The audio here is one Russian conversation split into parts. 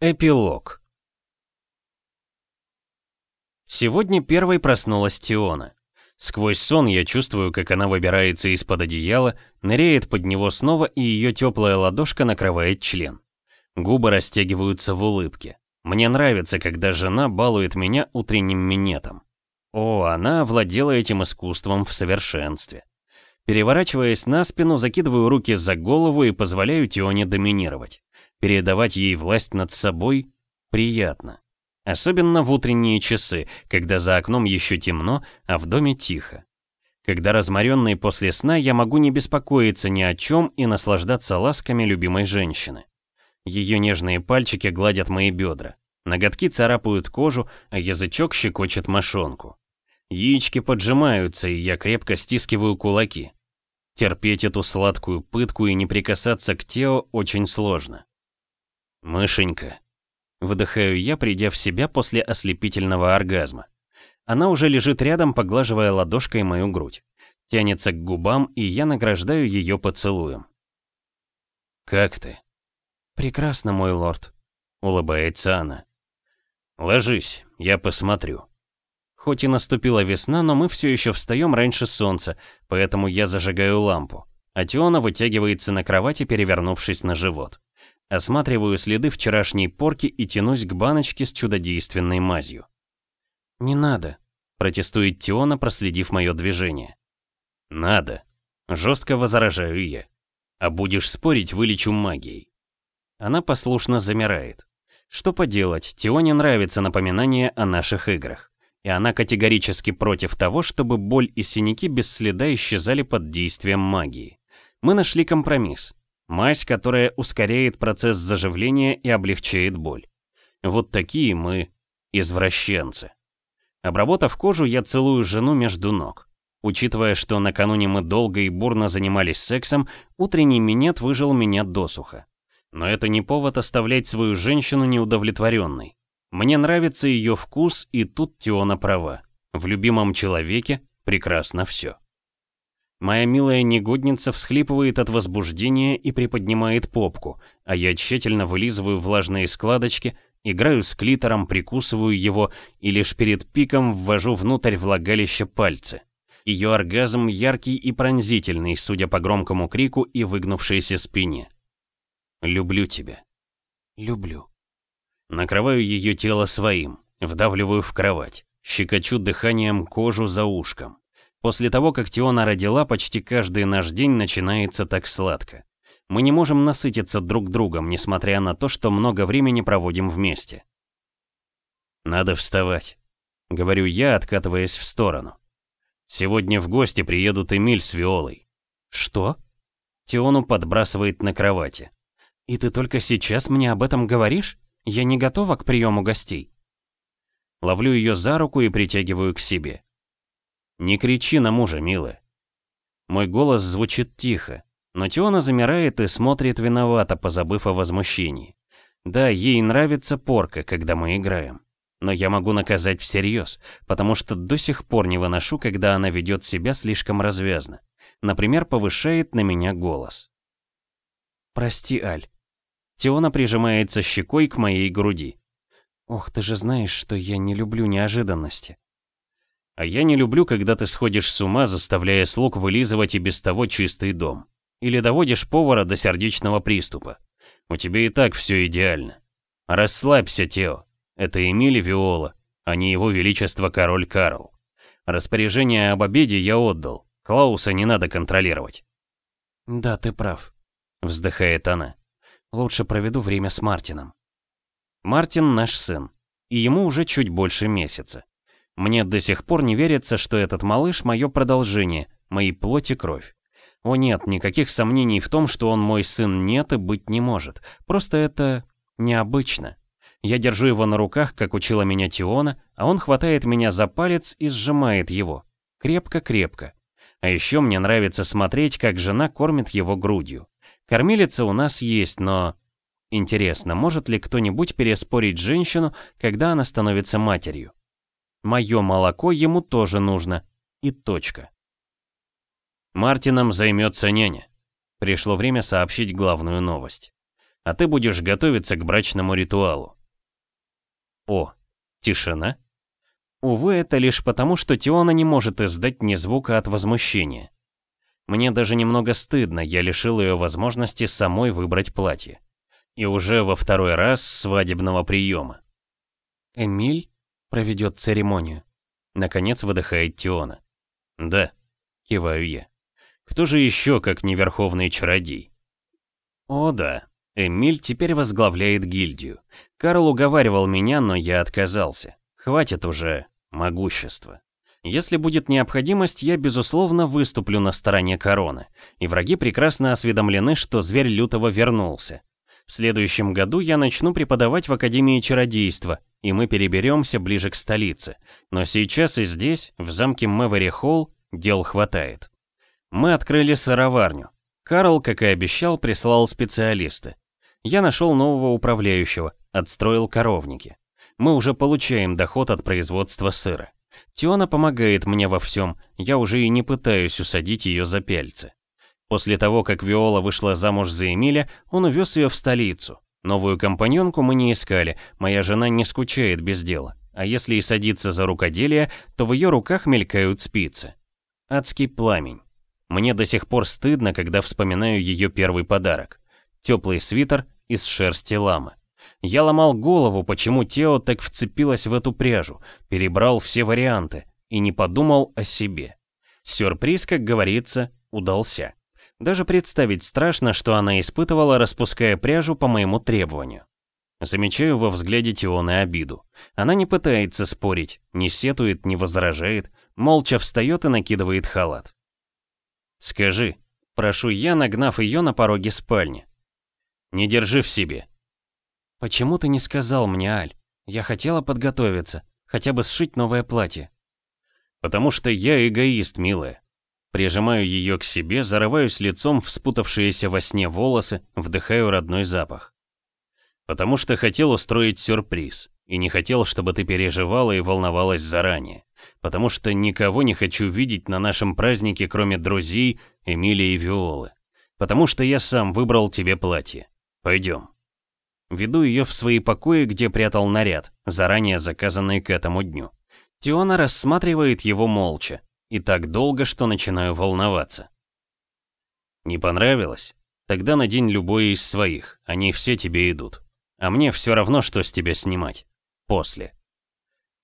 Эпилог Сегодня первой проснулась Тиона. Сквозь сон я чувствую, как она выбирается из-под одеяла, ныряет под него снова, и ее теплая ладошка накрывает член. Губы растягиваются в улыбке. Мне нравится, когда жена балует меня утренним минетом. О, она овладела этим искусством в совершенстве. Переворачиваясь на спину, закидываю руки за голову и позволяю Тионе доминировать. Передавать ей власть над собой приятно. Особенно в утренние часы, когда за окном еще темно, а в доме тихо. Когда разморенный после сна, я могу не беспокоиться ни о чем и наслаждаться ласками любимой женщины. Ее нежные пальчики гладят мои бедра. Ноготки царапают кожу, а язычок щекочет мошонку. Яички поджимаются, и я крепко стискиваю кулаки. Терпеть эту сладкую пытку и не прикасаться к Тео очень сложно. «Мышенька», — выдыхаю я, придя в себя после ослепительного оргазма. Она уже лежит рядом, поглаживая ладошкой мою грудь. Тянется к губам, и я награждаю ее поцелуем. «Как ты?» «Прекрасно, мой лорд», — улыбается она. «Ложись, я посмотрю». Хоть и наступила весна, но мы все еще встаем раньше солнца, поэтому я зажигаю лампу. А Теона вытягивается на кровати, перевернувшись на живот. Осматриваю следы вчерашней порки и тянусь к баночке с чудодейственной мазью. «Не надо», — протестует Теона, проследив мое движение. «Надо», — жестко возражаю я. «А будешь спорить, вылечу магией». Она послушно замирает. Что поделать, Тионе нравится напоминание о наших играх. И она категорически против того, чтобы боль и синяки без следа исчезали под действием магии. Мы нашли компромисс. Мазь, которая ускоряет процесс заживления и облегчает боль. Вот такие мы извращенцы. Обработав кожу, я целую жену между ног. Учитывая, что накануне мы долго и бурно занимались сексом, утренний минет выжил меня досуха. Но это не повод оставлять свою женщину неудовлетворенной. Мне нравится ее вкус, и тут Теона права. В любимом человеке прекрасно все. Моя милая негодница всхлипывает от возбуждения и приподнимает попку, а я тщательно вылизываю влажные складочки, играю с клитором, прикусываю его и лишь перед пиком ввожу внутрь влагалища пальцы. Ее оргазм яркий и пронзительный, судя по громкому крику и выгнувшейся спине. Люблю тебя. Люблю. Накрываю ее тело своим, вдавливаю в кровать, щекочу дыханием кожу за ушком. После того, как Тиона родила, почти каждый наш день начинается так сладко. Мы не можем насытиться друг другом, несмотря на то, что много времени проводим вместе. «Надо вставать», — говорю я, откатываясь в сторону. «Сегодня в гости приедут Эмиль с Виолой». «Что?» Тиону подбрасывает на кровати. «И ты только сейчас мне об этом говоришь? Я не готова к приему гостей». Ловлю ее за руку и притягиваю к себе. «Не кричи на мужа, милая». Мой голос звучит тихо, но Теона замирает и смотрит виновато, позабыв о возмущении. Да, ей нравится порка, когда мы играем. Но я могу наказать всерьез, потому что до сих пор не выношу, когда она ведет себя слишком развязно. Например, повышает на меня голос. «Прости, Аль, Теона прижимается щекой к моей груди. «Ох, ты же знаешь, что я не люблю неожиданности». «А я не люблю, когда ты сходишь с ума, заставляя слуг вылизывать и без того чистый дом. Или доводишь повара до сердечного приступа. У тебя и так все идеально. Расслабься, Тео. Это Эмили Виола, а не его величество король Карл. Распоряжение об обеде я отдал. Клауса не надо контролировать». «Да, ты прав», — вздыхает она. Лучше проведу время с Мартином. Мартин наш сын, и ему уже чуть больше месяца. Мне до сих пор не верится, что этот малыш — мое продолжение, мои плоть и кровь. О нет, никаких сомнений в том, что он мой сын нет и быть не может. Просто это необычно. Я держу его на руках, как учила меня Тиона, а он хватает меня за палец и сжимает его. Крепко-крепко. А еще мне нравится смотреть, как жена кормит его грудью. Кормилица у нас есть, но... Интересно, может ли кто-нибудь переспорить женщину, когда она становится матерью? Мое молоко ему тоже нужно. И точка. Мартином займется няня. Пришло время сообщить главную новость. А ты будешь готовиться к брачному ритуалу. О, тишина? Увы, это лишь потому, что Тиона не может издать ни звука от возмущения. Мне даже немного стыдно, я лишил ее возможности самой выбрать платье. И уже во второй раз свадебного приема. «Эмиль проведет церемонию», — наконец выдыхает Тиона. «Да», — киваю я. «Кто же еще, как не верховный чародей?» «О да, Эмиль теперь возглавляет гильдию. Карл уговаривал меня, но я отказался. Хватит уже могущества. Если будет необходимость, я, безусловно, выступлю на стороне короны. И враги прекрасно осведомлены, что зверь лютого вернулся. В следующем году я начну преподавать в Академии Чародейства, и мы переберемся ближе к столице. Но сейчас и здесь, в замке Мэвери Холл, дел хватает. Мы открыли сыроварню. Карл, как и обещал, прислал специалиста. Я нашел нового управляющего, отстроил коровники. Мы уже получаем доход от производства сыра. Тиона помогает мне во всем, я уже и не пытаюсь усадить ее за пяльцы. После того, как Виола вышла замуж за Эмиля, он увез ее в столицу. Новую компаньонку мы не искали, моя жена не скучает без дела. А если и садится за рукоделие, то в ее руках мелькают спицы. Адский пламень. Мне до сих пор стыдно, когда вспоминаю ее первый подарок. Теплый свитер из шерсти ламы. Я ломал голову, почему Тео так вцепилась в эту пряжу, перебрал все варианты и не подумал о себе. Сюрприз, как говорится, удался. Даже представить страшно, что она испытывала, распуская пряжу по моему требованию. Замечаю во взгляде Тионы обиду. Она не пытается спорить, не сетует, не возражает, молча встает и накидывает халат. «Скажи», — прошу я, нагнав ее на пороге спальни. «Не держи в себе», «Почему ты не сказал мне, Аль? Я хотела подготовиться, хотя бы сшить новое платье». «Потому что я эгоист, милая». Прижимаю ее к себе, зарываюсь лицом в спутавшиеся во сне волосы, вдыхаю родной запах. «Потому что хотел устроить сюрприз, и не хотел, чтобы ты переживала и волновалась заранее. Потому что никого не хочу видеть на нашем празднике, кроме друзей, Эмилии и Виолы. Потому что я сам выбрал тебе платье. Пойдем». Веду ее в свои покои, где прятал наряд, заранее заказанный к этому дню. Тиона рассматривает его молча, и так долго, что начинаю волноваться. Не понравилось? Тогда надень любой из своих, они все тебе идут. А мне все равно, что с тебя снимать. После.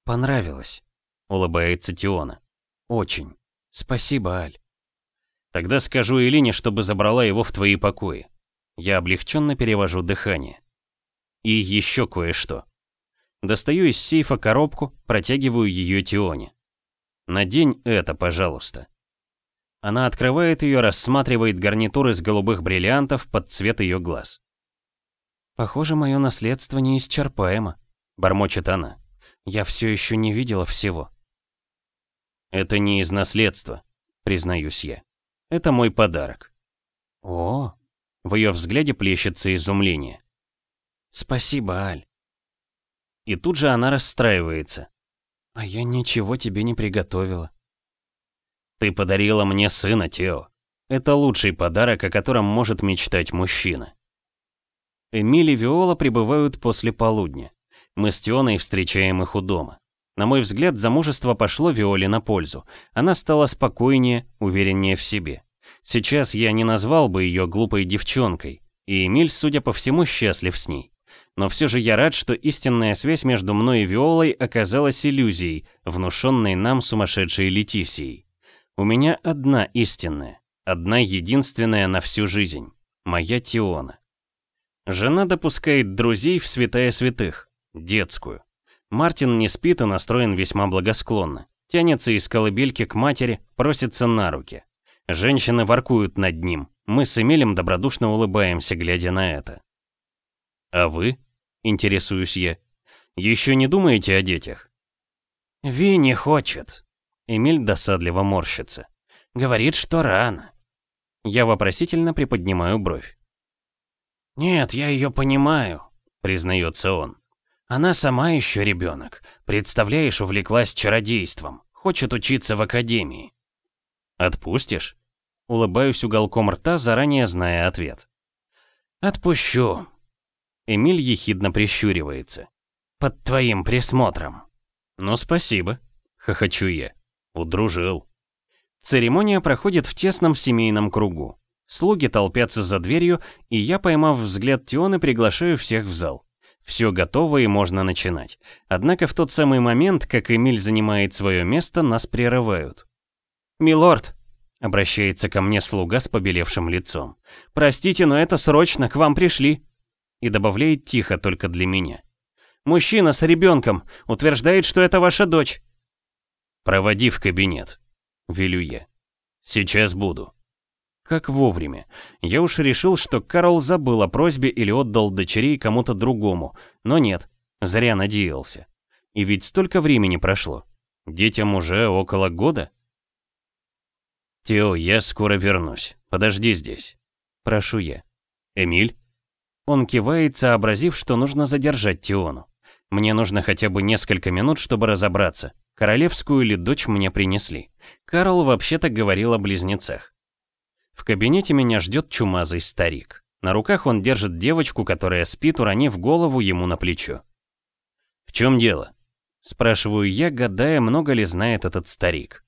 Понравилось, улыбается Тиона. Очень. Спасибо, Аль. Тогда скажу Элине, чтобы забрала его в твои покои. Я облегченно перевожу дыхание. И еще кое-что. Достаю из сейфа коробку, протягиваю ее Тионе. «Надень это, пожалуйста». Она открывает ее, рассматривает гарнитур из голубых бриллиантов под цвет ее глаз. «Похоже, мое наследство неисчерпаемо», — бормочет она. «Я все еще не видела всего». «Это не из наследства», — признаюсь я. «Это мой подарок». «О!» В ее взгляде плещется изумление. Спасибо, Аль. И тут же она расстраивается. А я ничего тебе не приготовила. Ты подарила мне сына, Тео. Это лучший подарок, о котором может мечтать мужчина. Эмили и Виола прибывают после полудня. Мы с Тионой встречаем их у дома. На мой взгляд, замужество пошло Виоле на пользу. Она стала спокойнее, увереннее в себе. Сейчас я не назвал бы ее глупой девчонкой, и Эмиль, судя по всему, счастлив с ней. Но все же я рад, что истинная связь между мной и Виолой оказалась иллюзией, внушенной нам сумасшедшей Летисией. У меня одна истинная, одна единственная на всю жизнь. Моя Тиона. Жена допускает друзей в святая святых, детскую. Мартин не спит и настроен весьма благосклонно. Тянется из колыбельки к матери, просится на руки. Женщины воркуют над ним. Мы с Эмилем добродушно улыбаемся, глядя на это. «А вы?» — интересуюсь я. «Еще не думаете о детях?» «Ви не хочет». Эмиль досадливо морщится. «Говорит, что рано». Я вопросительно приподнимаю бровь. «Нет, я ее понимаю», — признается он. «Она сама еще ребенок. Представляешь, увлеклась чародейством. Хочет учиться в академии». «Отпустишь?» Улыбаюсь уголком рта, заранее зная ответ. «Отпущу. Эмиль ехидно прищуривается. «Под твоим присмотром». «Ну, спасибо», — хохочу я. Удружил. Церемония проходит в тесном семейном кругу. Слуги толпятся за дверью, и я, поймав взгляд Тионы, приглашаю всех в зал. Все готово и можно начинать. Однако в тот самый момент, как Эмиль занимает свое место, нас прерывают. «Милорд!» — обращается ко мне слуга с побелевшим лицом. «Простите, но это срочно, к вам пришли!» И добавляет тихо только для меня. «Мужчина с ребенком утверждает, что это ваша дочь!» «Проводи в кабинет», — велю я. «Сейчас буду». Как вовремя. Я уж решил, что Карл забыл о просьбе или отдал дочерей кому-то другому, но нет, зря надеялся. И ведь столько времени прошло. Детям уже около года. «Тео, я скоро вернусь. Подожди здесь». Прошу я. «Эмиль?» Он кивает, сообразив, что нужно задержать Тиону. Мне нужно хотя бы несколько минут, чтобы разобраться, королевскую ли дочь мне принесли. Карл вообще-то говорил о близнецах. В кабинете меня ждет чумазый старик. На руках он держит девочку, которая спит, уронив голову ему на плечо. «В чем дело?» Спрашиваю я, гадая, много ли знает этот старик.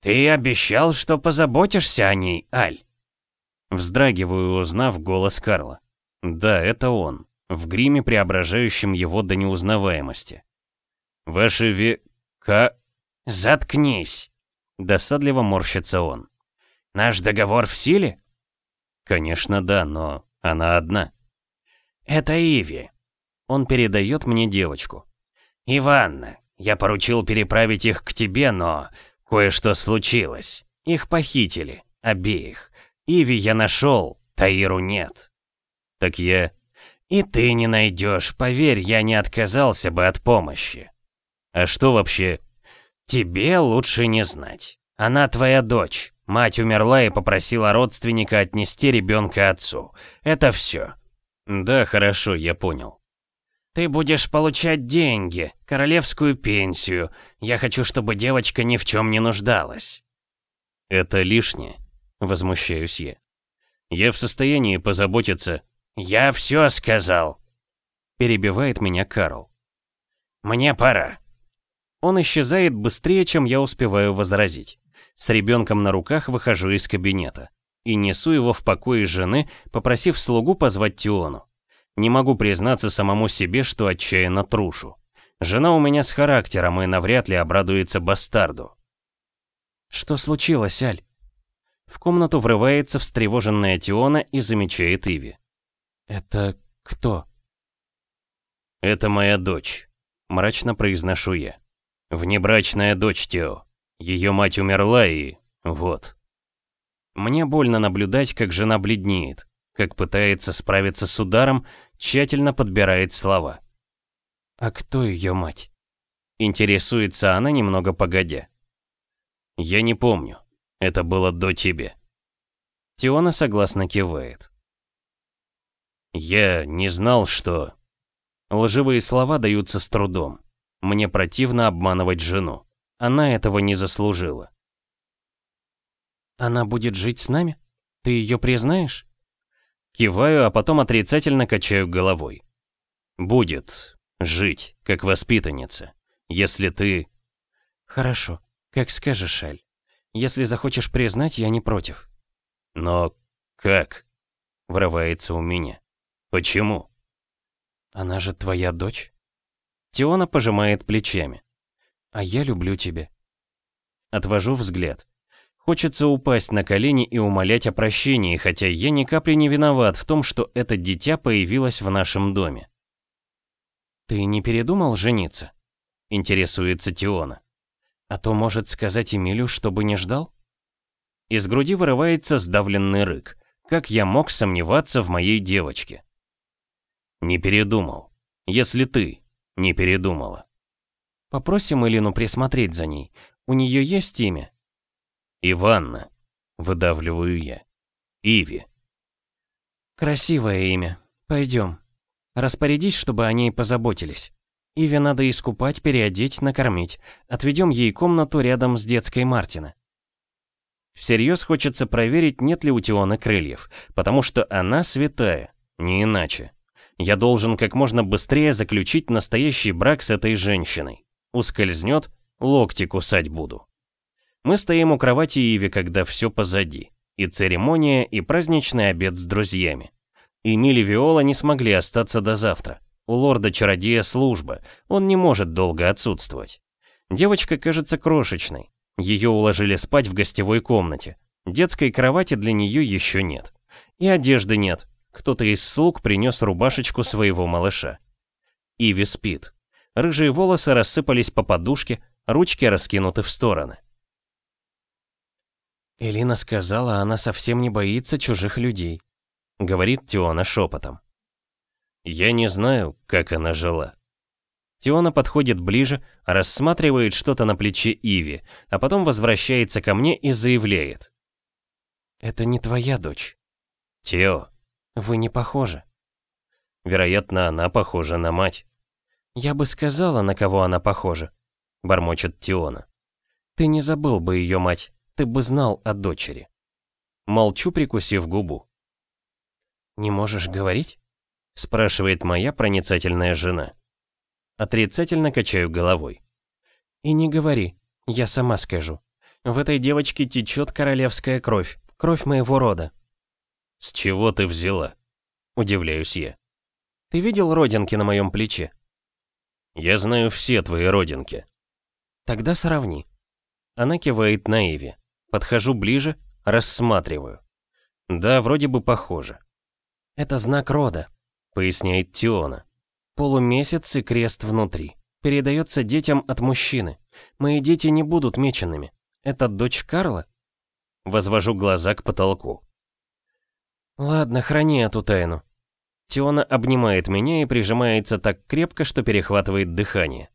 «Ты обещал, что позаботишься о ней, Аль?» Вздрагиваю, узнав голос Карла. Да, это он, в гриме, преображающем его до неузнаваемости. «Ваши века...» «Заткнись!» Досадливо морщится он. Наш договор в силе? Конечно, да, но она одна. Это Иви. Он передает мне девочку. Иванна, я поручил переправить их к тебе, но кое-что случилось. Их похитили, обеих. Иви я нашел, Таиру нет. Так я... И ты не найдешь, поверь, я не отказался бы от помощи. А что вообще? Тебе лучше не знать. Она твоя дочь. Мать умерла и попросила родственника отнести ребенка отцу. Это все. Да, хорошо, я понял. Ты будешь получать деньги, королевскую пенсию. Я хочу, чтобы девочка ни в чем не нуждалась. Это лишнее, возмущаюсь я. Я в состоянии позаботиться. Я все сказал. Перебивает меня Карл. Мне пора. Он исчезает быстрее, чем я успеваю возразить. С ребенком на руках выхожу из кабинета и несу его в покое жены, попросив слугу позвать Тиону. Не могу признаться самому себе, что отчаянно трушу. Жена у меня с характером и навряд ли обрадуется бастарду. «Что случилось, Аль?» В комнату врывается встревоженная Тиона и замечает Иви. «Это кто?» «Это моя дочь», — мрачно произношу я. «Внебрачная дочь Тео. Ее мать умерла и... вот. Мне больно наблюдать, как жена бледнеет, как пытается справиться с ударом, тщательно подбирает слова. «А кто ее мать?» Интересуется она немного погодя. «Я не помню. Это было до тебя». Тиона согласно кивает. «Я не знал, что...» Лживые слова даются с трудом. Мне противно обманывать жену. Она этого не заслужила. Она будет жить с нами? Ты ее признаешь? Киваю, а потом отрицательно качаю головой. Будет жить, как воспитанница, если ты... Хорошо, как скажешь, Шаль. Если захочешь признать, я не против. Но как? Врывается у меня. Почему? Она же твоя дочь? Теона пожимает плечами. А я люблю тебя. Отвожу взгляд. Хочется упасть на колени и умолять о прощении, хотя я ни капли не виноват в том, что это дитя появилось в нашем доме. «Ты не передумал жениться?» — интересуется Тиона. «А то может сказать Эмилю, чтобы не ждал?» Из груди вырывается сдавленный рык. Как я мог сомневаться в моей девочке? «Не передумал. Если ты не передумала». Попросим Элину присмотреть за ней. У нее есть имя?» «Иванна», — выдавливаю я. «Иви». «Красивое имя. Пойдем. Распорядись, чтобы о ней позаботились. Иве надо искупать, переодеть, накормить. Отведем ей комнату рядом с детской Мартина». Всерьез хочется проверить, нет ли у Тионы крыльев, потому что она святая, не иначе. Я должен как можно быстрее заключить настоящий брак с этой женщиной. Ускользнет, локти кусать буду. Мы стоим у кровати Иви, когда все позади. И церемония, и праздничный обед с друзьями. Эмиль и Виола не смогли остаться до завтра. У лорда-чародея служба, он не может долго отсутствовать. Девочка кажется крошечной. Ее уложили спать в гостевой комнате. Детской кровати для нее еще нет. И одежды нет. Кто-то из слуг принес рубашечку своего малыша. Иви спит. Рыжие волосы рассыпались по подушке, ручки раскинуты в стороны. Элина сказала, она совсем не боится чужих людей, говорит Тиона шепотом. Я не знаю, как она жила. Тиона подходит ближе, рассматривает что-то на плече Иви, а потом возвращается ко мне и заявляет. «Это не твоя дочь». «Тео». «Вы не похожи». «Вероятно, она похожа на мать». «Я бы сказала, на кого она похожа», — бормочет Тиона. «Ты не забыл бы ее мать, ты бы знал о дочери». Молчу, прикусив губу. «Не можешь говорить?» — спрашивает моя проницательная жена. Отрицательно качаю головой. «И не говори, я сама скажу. В этой девочке течет королевская кровь, кровь моего рода». «С чего ты взяла?» — удивляюсь я. «Ты видел родинки на моем плече?» «Я знаю все твои родинки». «Тогда сравни». Она кивает на Иви. Подхожу ближе, рассматриваю. Да, вроде бы похоже. «Это знак рода», — поясняет Тиона. Полумесяц и крест внутри. Передается детям от мужчины. Мои дети не будут меченными. Это дочь Карла? Возвожу глаза к потолку. Ладно, храни эту тайну. Тиона обнимает меня и прижимается так крепко, что перехватывает дыхание.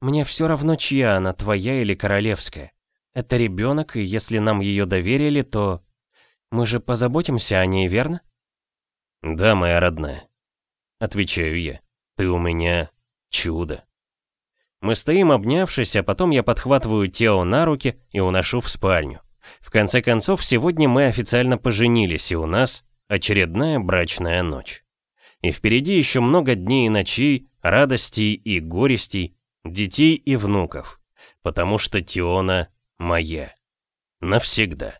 Мне все равно, чья она, твоя или королевская. Это ребенок, и если нам ее доверили, то... Мы же позаботимся о ней, верно? Да, моя родная. Отвечаю я. Ты у меня чудо. Мы стоим обнявшись, а потом я подхватываю Тео на руки и уношу в спальню. В конце концов, сегодня мы официально поженились, и у нас очередная брачная ночь. И впереди еще много дней и ночей, радостей и горестей, детей и внуков. Потому что Тиона моя. Навсегда.